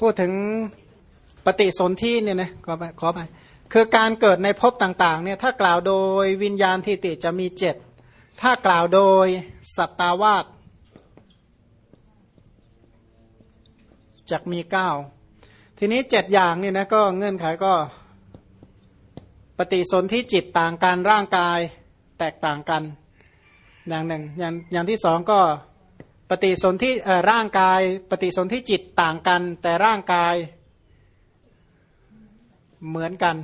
พูดถึงปฏิสนธิเนี่ยนะขอไปขอไปคือการเกิดในภพต่างๆเนี่ยถ้ากล่าวโดยวิญญาณทิติจะมีเจ็ดถ้ากล่าวโดยสัตตาวาสจะมีเก้าทีนี้เจ็ดอย่างเนี่ยนะก็เงื่อนไขก็ปฏิสนธิจิตต่างกันร่างกายแตกต่างกัน อย่างหนึ่งอย่างอย่างที่สองก็ ปฏิสนธิร่างกาย ปฏิสนธิจิตต่างกัน แต่ร่างกายเหมือนกัน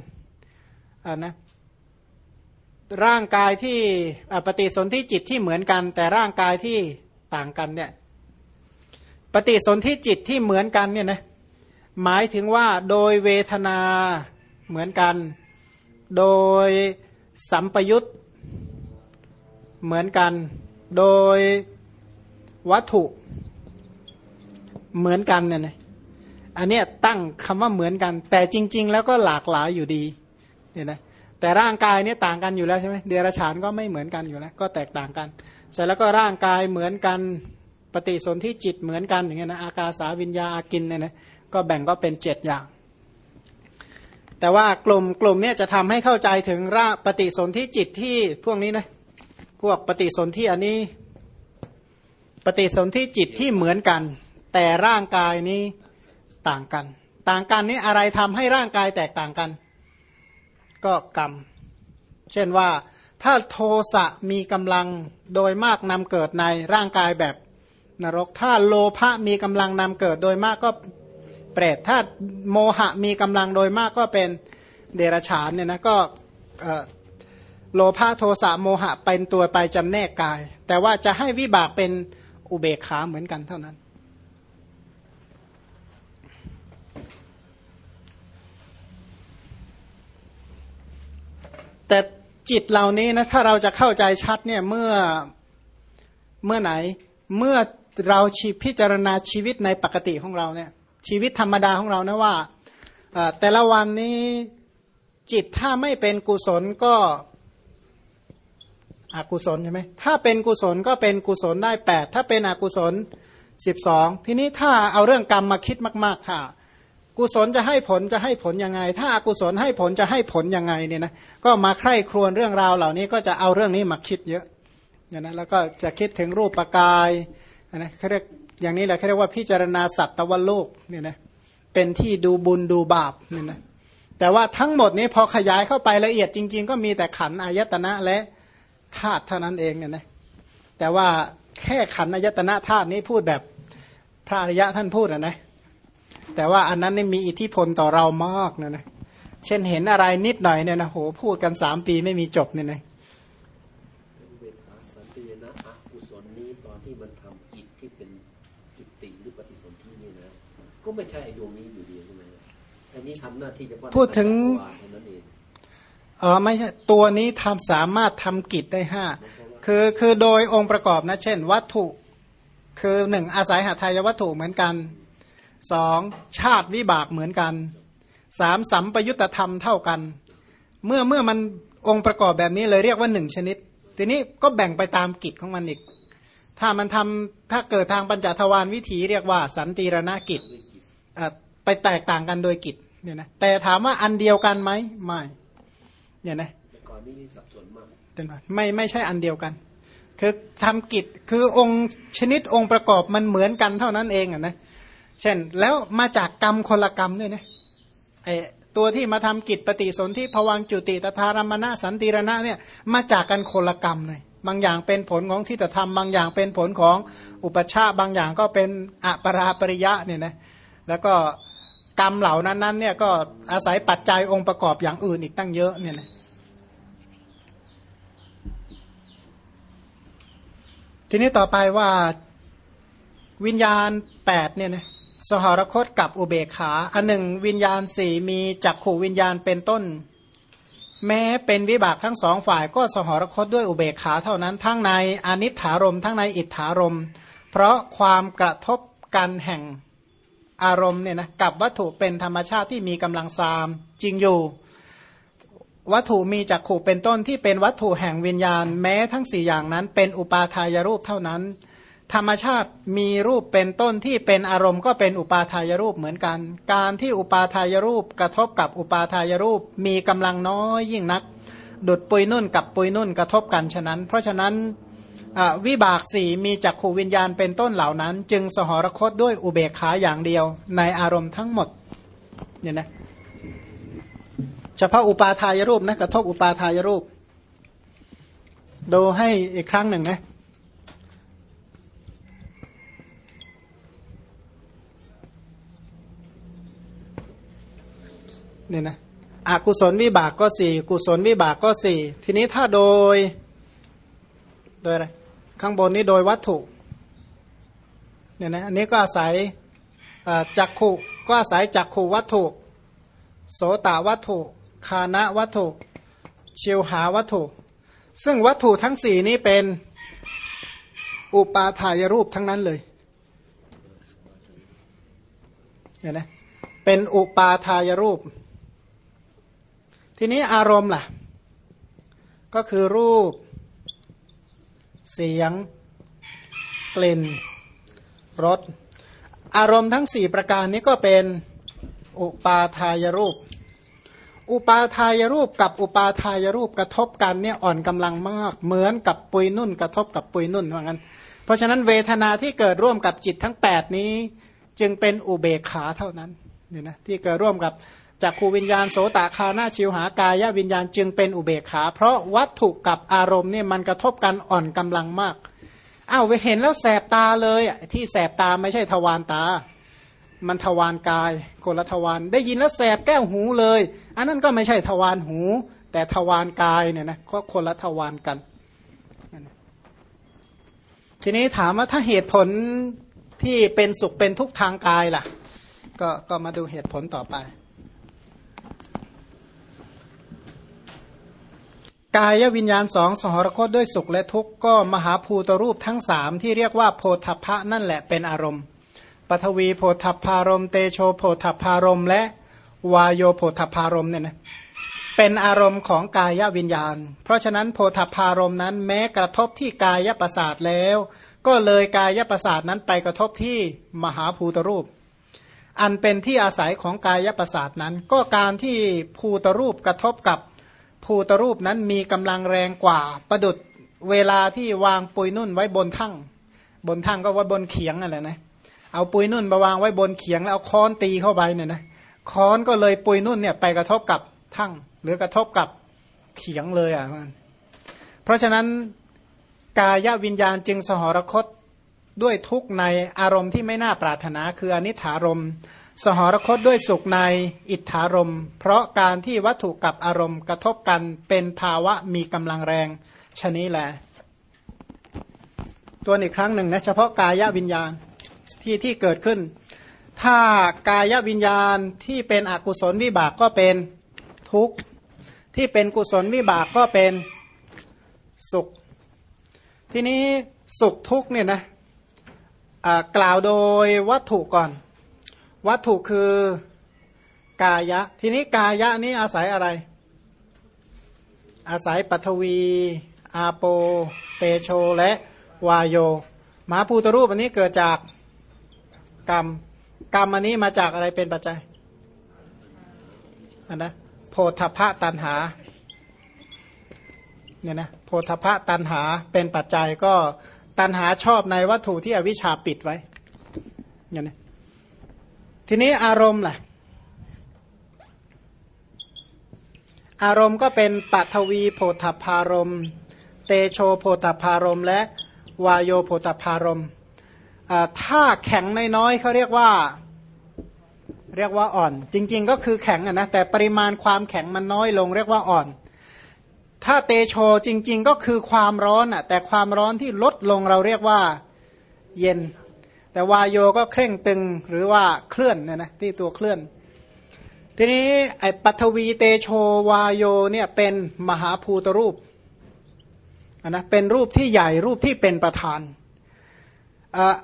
นะร่างกายที่ปฏิสนธิจิตที่เหมือนกัน แต่ร่างกายที่ต่างกันเนี่ยปฏิสนธิจิตที่เหมือนกันเนี่ยนะหมายถึงว่าโดยเวทนาเหมือนกัน โดยสัมปยุตเหมือนกัน โดย วัตถุเหมือนกันเนี่ยนะอันนี้ตั้งคำว่าเหมือนกัน แต่จริง ๆ แล้วก็หลากหลายอยู่ดีเนี่ยนะแต่ร่างกายเนี่ยต่างกันอยู่แล้วใช่ไหมเดรัจฉานก็ไม่เหมือนกันอยู่แล้วก็แตกต่างกัน เสร็จแล้วก็ร่างกายเหมือนกันปฏิสนธิจิตเหมือนกันอย่างเงี้ยนะอากาสาวิญญาอากินเนี่ยนะก็แบ่งก็เป็นเจ็ดอย่าง แต่ว่ากลุ่มกลุ่มเนี่ยจะทำให้เข้าใจถึงร่าปฏิสนธิจิตที่พวกนี้นะพวกปฏิสนธิอันนี้ ปฏิสนธิจิตที่เหมือนกัน แต่ร่างกายนี้ต่างกัน ต่างกันนี้อะไรทำให้ร่างกายแตกต่างกัน ก็กรรม เช่นว่าถ้าโทสะมีกำลังโดยมากนำเกิดในร่างกายแบบนรก ถ้าโลภะมีกำลังนำเกิดโดยมากก็เปรตถ้าโมหะมีกำลังโดยมากก็เป็นเดรัจฉานเนี่ยนะก็โลภะโทสะโมหะเป็นตัวไปจำแนกกาย แต่ว่าจะให้วิบากเป็น อุเบกขาเหมือนกันเท่านั้น แต่จิตเหล่านี้นะถ้าเราจะเข้าใจชัดเนี่ยเมื่อเมื่อไหนเมื่อเราชีพิจารณาชีวิตในปกติของเราเนี่ยชีวิตธรรมดาของเรานะว่าแต่ละวันนี้จิตถ้าไม่เป็นกุศลก็ อกุศลใช่ไหมถ้าเป็นกุศลก็เป็นกุศลได้แปดถ้าเป็นอกุศลสิบสองทีนี้ถ้าเอาเรื่องกรรมมาคิดมากๆค่ะกุศลจะให้ผลจะให้ผลยังไง ถ้าอากุศลให้ผลจะให้ผลยังไงเนี่ยนะก็มาใคร่ครวญเรื่องราวเหล่านี้ก็จะเอาเรื่องนี้มาคิดเยอะเนี่ยนะแล้วก็จะคิดถึงรูปปกายนะเขาเรียกอย่างนี้แหละเขาเรียกว่าพิจารณาสัตว์ตะวันโลกเนี่ยนะเป็นที่ดูบุญดูบาปเนี่ยนะแต่ว่าทั้งหมดนี้พอขยายเข้าไปละเอียดจริง ๆ ก็มีแต่ขันอายตนะและ ธาตุเท่านั้นเองเนี่ยนะแต่ว่าแค่ขันอายตนะธาตุนี้พูดแบบพระอริยะท่านพูดนะแต่ว่าอันนั้นนี่มีอิทธิพลต่อเรามากนะนะเช่นเห็นอะไรนิดหน่อยเนี่ยนะโหพูดกันสามปีไม่มีจบเนี่ยนะสันตินะอกุศลนี้ตอนที่มันทำจิตที่เป็นจุติหรือปฏิสนธินี่นะก็ไม่ใช่ดวงนี้อยู่ดีใช่ไหมอันนี้ทำหน้าที่จะพูดถึงเออไม่ใช่ตัวนี้ทำสามารถทำกิจได้ห้าคือคือโดยองค์ประกอบนะเช่น วัตถุคือหนึ่งอาศัยหาทายวัตถุเหมือนกันสองชาติวิบากเหมือนกันสามสัมปยุตธรรมเท่ากัน เมื่อเมื่อมันองค์ประกอบแบบนี้เลยเรียกว่าหนึ่งชนิด ทีนี้ก็แบ่งไปตามกิจของมันอีก ถ้ามันทำถ้าเกิดทางปัญจทวารวิถีเรียกว่า สันติรณกิจไปแตกต่างกันโดยกิจเนี่ยนะแต่ถามว่าอันเดียวกันไหมไม่ เนี่ยนะก่อนนี้สับสนมากไม่ไม่ใช่อันเดียวกัน คือทำกิจคือองค์ชนิดองค์ประกอบมันเหมือนกันเท่านั้นเองอะนะเช่นแล้วมาจากกรรมคนละกรรมด้วยนะไอตัวที่มาทำกิจปฏิสนธิภวังจุติตถารมณะสันติรณะเนี่ยมาจากกันคนละกรรมเลยบางอย่างเป็นผลของทิฏฐธรรมบางอย่างเป็นผลของอุปชาบางอย่างก็เป็นอปราปริยะเนี่ยนะแล้วก็กรรมเหล่านั้นนั้นเนี่ยก็อาศัยปัจจัยองค์ประกอบอย่างอื่นอีกตั้งเยอะเนี่ยนะ ทีนี้ต่อไปว่าวิญญาณแปดเนี่ยนะสหรคตกับอุเบกขา อันหนึ่งวิญญาณสี่มีจักขู่วิญญาณเป็นต้น แม้เป็นวิบากทั้งสองฝ่ายก็สหรคตด้วยอุเบกขาเท่านั้นทั้งในอนิถารมทั้งในอิทธารม เพราะความกระทบกันแห่งอารมณ์เนี่ยนะกับวัตถุเป็นธรรมชาติที่มีกำลังซามจริงอยู่ วัตถุมีจักขู่เป็นต้นที่เป็นวัตถุแห่งวิญญาณ แม้ทั้งสี่อย่างนั้น เป็นอุปาทายรูปเท่านั้น ธรรมชาติมีรูปเป็นต้นที่เป็นอารมณ์ก็เป็นอุปาทายรูปเหมือนกัน การที่อุปาทายรูปกระทบกับอุปาทายรูปมีกำลังน้อยยิ่งนัก ดุดปุยนุ่นกับปุยนุ่นกระทบกันฉะนั้น เพราะฉะนั้นวิบากสี่มีจักขูวิญญาณเป็นต้นเหล่านั้น จึงสหรคตด้วยอุเบกขาอย่างเดียวในอารมณ์ทั้งหมดเนี่ยนะ เฉพาะอุปาทายรูปนะกระทบอุปาทายรูป ดูให้อีกครั้งหนึ่งนะเนี่ยนะอกุศลวิบากก็สี่กุศลวิบากก็สี่ทีนี้ถ้าโดย โดยอะไรข้างบนนี้โดยวัตถุเนี่ยนะอันนี้ก็อาศัยจักขุก็อาศัยจักขุวัตถุ โสตวัตถุ คานะวัตถุ เชียวหาวัตถุ ซึ่งวัตถุทั้งสี่นี้เป็นอุปาทายรูปทั้งนั้นเลยเห็นไหมเป็นอุปาทายรูป ทีนี้อารมณ์ล่ะ ก็คือรูป เสียง กลิ่นรสอารมณ์ทั้งสี่ประการนี้ก็เป็นอุปาทายรูป อุปาทายรูปกับอุปาทายรูปกระทบกันเนี่ยอ่อนกำลังมาก เหมือนกับปุยนุ่น กระทบกับปุยนุ่นว่างั้นเพราะฉะนั้นเวทนาที่เกิดร่วมกับจิตทั้ง 8 นี้ จึงเป็นอุเบกขาเท่านั้นเนี่ยนะที่เกิดร่วมกับจากขูวิญญาณโสตคาหน้าชิวหากายวิญญาณจึงเป็นอุเบกขา เพราะวัตถุกับอารมณ์เนี่ยมันกระทบกันอ่อนกำลังมากอ้าวเห็นแล้วแสบตาเลยที่แสบตาไม่ใช่ทวารตา มันทวารกายคนละทวารได้ยินแล้วแสบแก้วหูเลย อันนั้นก็ไม่ใช่ทวารหู แต่ทวารกายเนี่ยนะก็คนละทวารกัน ทีนี้ถามว่าถ้าเหตุผลที่เป็นสุขเป็นทุกทางกายล่ะ ก็ก็มาดูเหตุผลต่อไป กายวิญญาณสองสหรคตด้วยสุขและทุกข์ก็มหาภูตรูปทั้งสามที่เรียกว่าโพธพะนั่นแหละเป็นอารมณ์ ปฐวีโพธพารมเตโชโพธพารมและวายโยโพธพารมเนี่ยนะเป็นอารมณ์ของกายวิญญาณ เพราะฉะนั้นโพธพารมนั้นแม้กระทบที่กายประสาทแล้ว ก็เลยกายประสาทนั้นไปกระทบที่มหาภูตรูป อันเป็นที่อาศัยของกายประสาทนั้น ก็การที่ภูตรูปกระทบกับภูตรูปนั้นมีกำลังแรงกว่าประดุดเวลาที่วางปุยนุ่นไว้บนทั้งบนทั้งก็ไว้บนเขียงอะไรนะ เอาปุยนุ่นมาวางไว้บนเขียงแล้วเอาค้อนตีเข้าไปเนี่ยนะค้อนก็เลยปุยนุ่นเนี่ยไปกระทบกับทั้งหรือกระทบกับเขียงเลยอะมันเพราะฉะนั้นกายวิญญาณจึงสหรคตด้วยทุกในอารมณ์ที่ไม่น่าปรารถนาคืออนิถารมสหรคตด้วยสุขในอิทธารมเพราะการที่วัตถุกับอารมณ์กระทบกันเป็นภาวะมีกำลังแรงชนี้แหละตัวอีกครั้งหนึ่งนะเฉพาะกายวิญญาณ ที่ที่เกิดขึ้น ถ้ากายวิญญาณที่เป็นอกุศลวิบากก็เป็นทุกข์ที่เป็นกุศลวิบากก็เป็นสุข ทีนี้สุขทุกข์เนี่ยนะกล่าวโดยวัตถุก่อน วัตถุคือกายะ ทีนี้กายะนี้อาศัยอะไร อาศัยปัทวี อาโป เตโชและวายโยมหาภูตรูปอันนี้เกิดจาก กรรม กรรมอันนี้มาจากอะไรเป็นปัจจัยอันนะโพธพะตันหาเนี่ยนะโพธพะตันหาเป็นปัจจัยก็ตันหาชอบในวัตถุที่อวิชชาปิดไว้เนี่ยนะทีนี้อารมณ์ล่ะ อารมณ์ก็เป็นปัทวีโพธพารม เตโชโพธพารม และวายโยโพธพารม ถ้าแข็งน้อยๆเขาเรียกว่า เรียกว่าอ่อน จริง ๆ ก็คือแข็งนะ แต่ปริมาณความแข็งมันน้อยลง เรียกว่าอ่อน ถ้าเตโชจริง ๆ ก็คือความร้อนอะ แต่ความร้อนที่ลดลงเราเรียกว่าเย็น แต่วายโยก็เคร่งตึงหรือว่าเคลื่อนเนี่ยนะที่ตัวเคลื่อน ทีนี้ไอ้ปัทวีเตโชวายโยเนี่ยเป็นมหาภูตรูปนะเป็นรูปที่ใหญ่รูปที่เป็นประธาน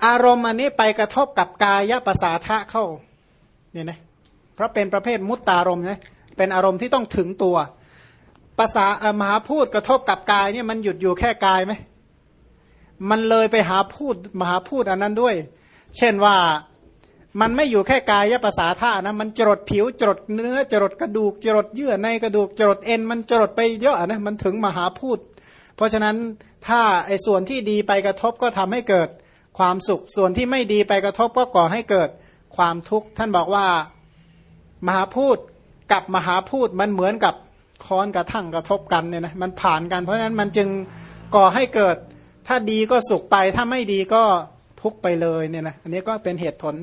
อารมณ์อันนี้ไปกระทบกับกายภาษาทะเข้าเนี่ยนะเพราะเป็นประเภทมุตตารมณ์นะเป็นอารมณ์ที่ต้องถึงตัวภาษามหาพูดกระทบกับกายเนี่ยมันหยุดอยู่แค่กายไหมมันเลยไปหาพูดมหาพูดอันนั้นด้วย เช่นว่ามันไม่อยู่แค่กายภาษาท่านะมันจรดผิวจรดเนื้อจรดกระดูกจรดเยื่อในกระดูกจรดเอ็น มันจรดไปเยอะนะมันถึงมหาพูด เพราะฉะนั้นถ้าไอ้ส่วนที่ดีไปกระทบก็ทำให้เกิด ความสุขส่วนที่ไม่ดีไปกระทบก็ก่อให้เกิดความทุกข์ท่านบอกว่า มหาพูดกับมหาพูดมันเหมือนกับค้อนกระทั่งกระทบกันเนี่ยนะมันผ่านกันเพราะฉะนั้นมันจึงก่อให้เกิด ถ้าดีก็สุขไปถ้าไม่ดีก็ทุกไปเลยเนี่ยนะอันนี้ก็เป็นเหตุผล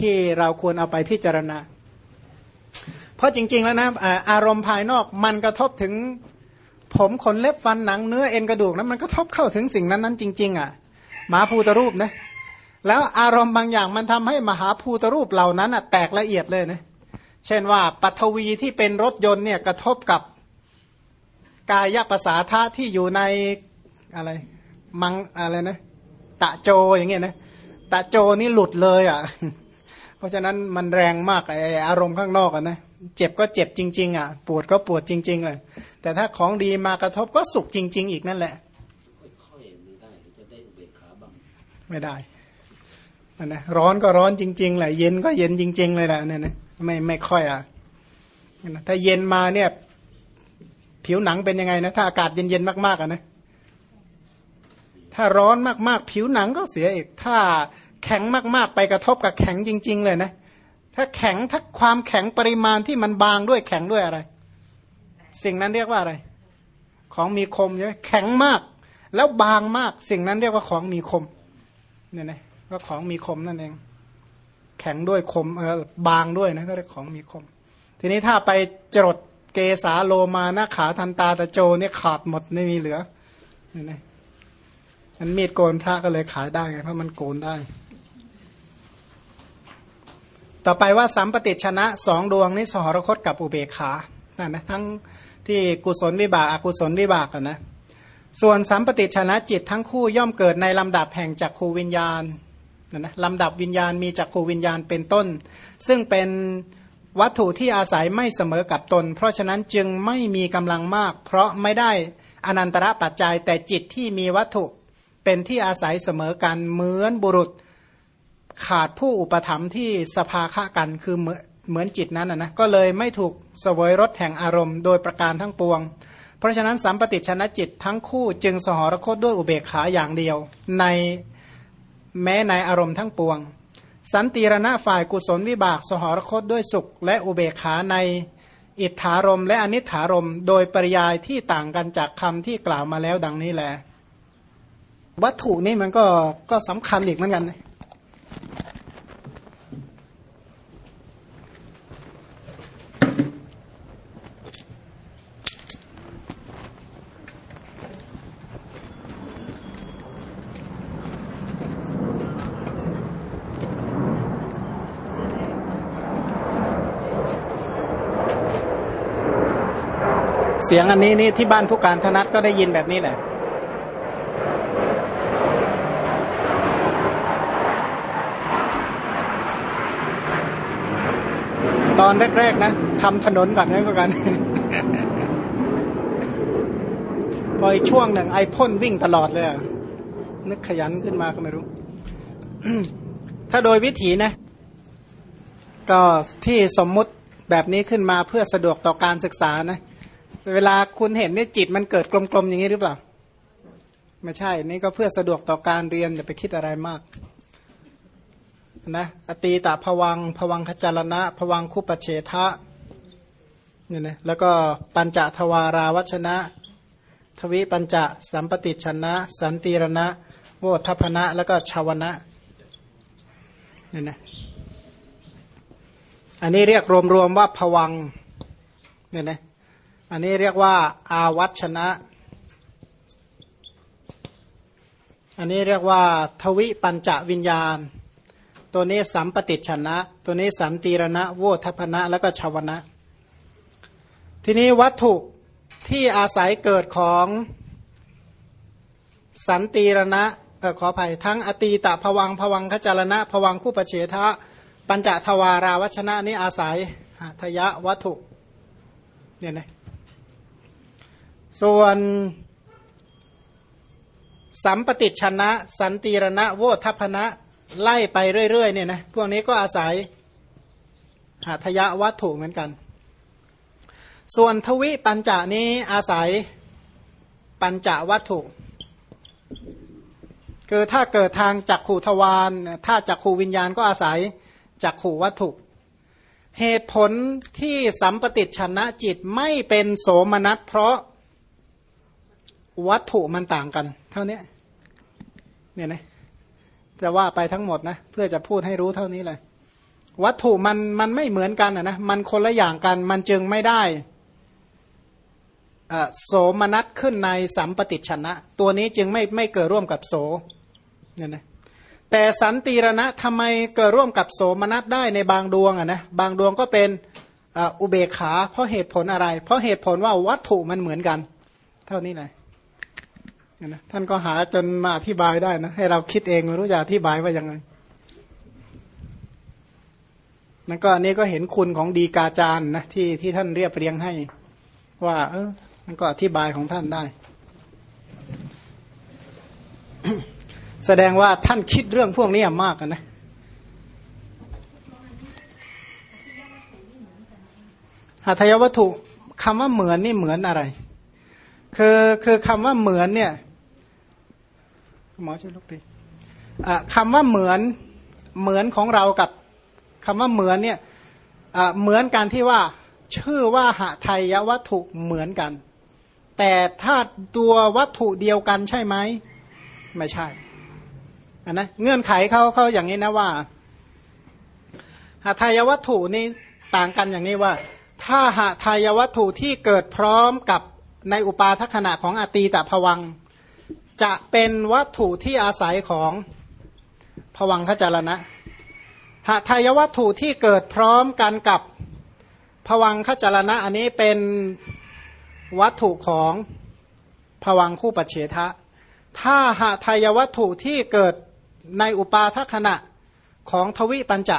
ที่เราควรเอาไปพิจารณา เพราะจริง ๆ แล้วนะอารมณ์ภายนอกมันกระทบถึงผมขนเล็บฟันหนังเนื้อเอ็นกระดูกนะมันกระทบเข้าถึงสิ่งนั้นนั้นจริง ๆอะ มหาภูตรูปนะแล้วอารมณ์บางอย่างมันทำให้มหาภูตรูปเหล่านั้นอะแตกละเอียดเลยนะเช่นว่าปัทวีที่เป็นรถยนต์เนี่ยกระทบกับกายภาษาธาที่อยู่ในอะไรมังอะไรนะตะโจอย่างเงี้ยนะตะโจนี่หลุดเลยอะ เพราะฉะนั้นมันแรงมากไออารมณ์ข้างนอกอะนะเจ็บก็เจ็บจริง ๆ อะ ปวดก็ปวดจริง ๆ เลย แต่ถ้าของดีมากระทบก็สุขจริง ๆ อีกนั่นแหละค่อยๆไม่ได้จะได้อุเบกขาบ้าง ไม่ได้นะร้อนก็ร้อนจริงๆแหละเย็นก็เย็นจริง ๆ เลยแหละเนี่ยนะไม่ไม่ค่อยอะถ้าเย็นมาเนี่ย ผิวหนังเป็นยังไงนะ ถ้าอากาศเย็นๆมากๆอะนะถ้าร้อนมากๆ ผิวหนังก็เสียอีก ถ้าแข็งมากๆ ไปกระทบกับแข็งจริง ๆ เลยนะ ถ้าแข็งถ้าความแข็งปริมาณที่มันบางด้วยแข็งด้วยอะไร สิ่งนั้นเรียกว่าอะไร ของมีคมใช่ไหมแข็งมาก แล้วบางมาก สิ่งนั้นเรียกว่าของมีคม เนี่ยนะว่าของมีคมนั่นเอง แข็งด้วยคมเออบางด้วยนะก็เรียกของมีคม ทีนี้ถ้าไปจรดเกสาโลมาหน้าขาทันตาตะโจเนี่ยขาดหมดไม่มีเหลือเนี่ยนะมันมีดโกนพระก็เลยขายได้ไงเพราะมันโกนได้ ต่อไปว่าสัมปติชนะสองดวงนี้สหรคตกับอุเบกขานั่นนะทั้งที่กุศลวิบากอกุศลวิบากนะ ส่วนสัมปติชนะจิตทั้งคู่ย่อมเกิดในลำดับแห่งจักขูวิญญาณนะนะลำดับวิญญาณมีจักขูวิญญาณเป็นต้น ซึ่งเป็นวัตถุที่อาศัยไม่เสมอกับตน เพราะฉะนั้นจึงไม่มีกำลังมาก เพราะไม่ได้อนันตระปัจจัยแต่จิตที่มีวัตถุเป็นที่อาศัยเสมอกันเหมือนบุรุษขาดผู้อุปถัมภ์ที่สภาคะกันคือเหมือนเหมือนจิตนั้นนะก็เลยไม่ถูกสวยรสแห่งอารมณ์ โดยประการทั้งปวง เพราะฉะนั้นสัมปติชนะจิตทั้งคู่จึงสหรคตด้วยอุเบกขาอย่างเดียว ในแม้ในอารมณ์ทั้งปวง สันติรณะฝ่ายกุศลวิบากสหรคตด้วยสุข และอุเบกขาในอิทธารมและอนิถารมโดยปริยายที่ต่างกันจากคำที่กล่าวมาแล้วดังนี้แหละวัตถุนี่มันก็ก็สำคัญอีกเหมือนกัน สียงอันนี้นี่ที่บ้านผู้การธนัตก็ได้ยินแบบนี้แหละตอนแรกๆนะทำถนนก่อนนั่นก็กันพออีกช่วงหนึ่งไอพ่นวิ่งตลอดเลยนึกขยันขึ้นมาก็ไม่รู้ ถ้าโดยวิถีนะ ก็ที่สมมุติแบบนี้ขึ้นมาเพื่อสะดวกต่อการศึกษานะ เวลาคุณเห็นนี่จิตมันเกิดกลมๆอย่างนี้หรือเปล่า ไม่ใช่ นี่ก็เพื่อสะดวกต่อการเรียนอย่าไปคิดอะไรมากนะอตีตาผวังผวังขจารณะผวังคุปเฉทะเนี่ยนะแล้วก็ปัญจทวาราวัชนะ ทวิปัญจสัมปติชนะ สันติรณะโวทัพนะ แล้วก็ชาวนะเนี่ยนะอันนี้เรียกรวมๆว่าผวังเนี่ยนะ อันนี้เรียกว่า อาวัชนะ อันนี้เรียกว่า ทวิปัญจวิญญาณ ตัวนี้สัมปติชนะ ตัวนี้สันติรณะโวทัพนะแล้วก็ชาวนะ ทีนี้วัตถุที่อาศัยเกิดของสันติรณะออขออภัยทั้งอตีตะผวังผวังขจารณะผวังคู่ปเฉทะ ปัญจทวาราวัชนะนี้อาศัยหทยะวัตถุเนี่ยนะ ส่วน สัมปติชนะ สันติรณะ โวทัพนะไล่ไปเรื่อยๆเนี่ยนะพวกนี้ก็อาศัยหาทยะวัตถุเหมือนกัน ส่วนทวิปัญจานี้อาศัยปัญจวัตถุ คือถ้าเกิดทางจักขู่ทวารถ้าจักขู่วิญญาณก็อาศัยจักขู่วัตถุ เหตุผลที่สัมปติชนะจิตไม่เป็นโสมนัสเพราะ วัตถุมันต่างกัน เท่านี้เนี่ยนะจะว่าไปทั้งหมดนะเพื่อจะพูดให้รู้เท่านี้เลยวัตถุมันมันไม่เหมือนกันนะมันคนละอย่างกัน มันจึงไม่ได้โสมนัสขึ้นในสัมปติชนะ ตัวนี้จึงไม่ไม่เกิดร่วมกับโสเนี่ยนะแต่สันติรณะทำไมเกิดร่วมกับโสมนัสได้ในบางดวงอะนะบางดวงก็เป็นอุเบกขา เพราะเหตุผลอะไร เพราะเหตุผลว่าวัตถุมันเหมือนกัน เท่านี้เลย นะท่านก็หาจนมาอธิบายได้นะ ให้เราคิดเองไม่รู้จะอธิบายว่ายังไงนั่นก็อันนี้ก็เห็นคุณของดีกาจารย์นะที่ที่ท่านเรียบเรียงให้ ว่า เออมันก็อธิบายของท่านได้ แสดงว่าท่านคิดเรื่องพวกนี้มากนะหัตถยวัตถุคำว่าเหมือนนี่เหมือนอะไร คือคือคำว่าเหมือนเนี่ย หมอช่วยลุกทีคำว่าเหมือนเหมือนของเรากับคำว่าเหมือนเนี่ยเหมือนกันที่ว่าชื่อว่าหะไทยวัตถุเหมือนกัน แต่ถ้าตัววัตถุเดียวกันใช่ไหมไม่ใช่อันนะเงื่อนไขเขาเขาอย่างนี้นะว่าหะไทยวัตถุนี่ต่างกันอย่างนี้ว่า ถ้าหะไทยวัตถุที่เกิดพร้อมกับในอุปาทขณะของอตีตภวัง จะเป็นวัตถุที่อาศัยของผวังขจารณะหทายวัตถุที่เกิดพร้อมกันกับผวังขจารณะอันนี้เป็นวัตถุของผวังคู่ปัจเฉทะ ถ้าหาทายวัตถุที่เกิดในอุปาทขณะของทวิปัญจะ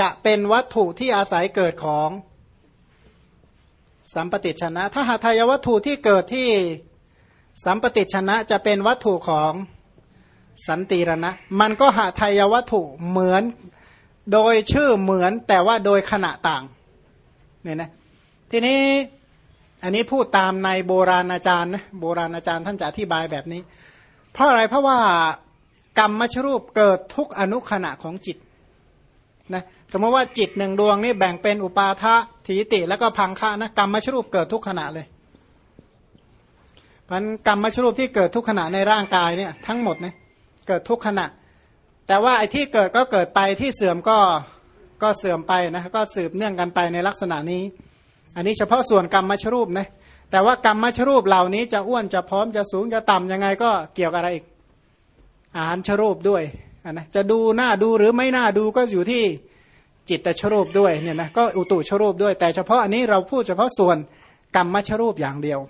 จะเป็นวัตถุที่อาศัยเกิดของสัมปติชนะ ถ้าหาทายวัตถุที่เกิดที่ สัมปติชนะจะเป็นวัตถุของสันติรณะ มันก็หาทายวัตถุเหมือนโดยชื่อเหมือนแต่ว่าโดยขณะต่างเนี่ยนะทีนี้อันนี้พูดตามในโบราณอาจารย์นะโบราณอาจารย์ท่านจะอธิบายแบบนี้ เพราะอะไรเพราะว่ากรรมมชรูปเกิดทุกอนุขณะของจิตนะสมมติว่าจิตหนึ่งดวงนี่แบ่งเป็นอุปาทะถีติ แล้วก็พังคะนะกรรมมชรูปเกิดทุกขณะเลย พันกรรมมชรูปที่เกิดทุกขณะในร่างกายเนี่ยทั้งหมดเนี่ยเกิดทุกขณะ แต่ว่าไอ้ที่เกิดก็เกิดไปที่เสื่อมก็ก็เสื่อมไปนะก็สืบเนื่องกันไปในลักษณะนี้ อันนี้เฉพาะส่วนกรรมมชรูปนะแต่ว่ากรรมมชรูปเหล่านี้จะอ้วนจะพร้อมจะสูงจะต่ำยังไงก็เกี่ยวกับอะไรอีกอาหารชรูปด้วยนะจะดูหน้าดูหรือไม่น่าดูก็อยู่ที่จิตตชรูปด้วยเนี่ยนะก็อุตุชรูปด้วย แต่เฉพาะอันนี้เราพูดเฉพาะส่วนกรรมมชรูปอย่างเดียว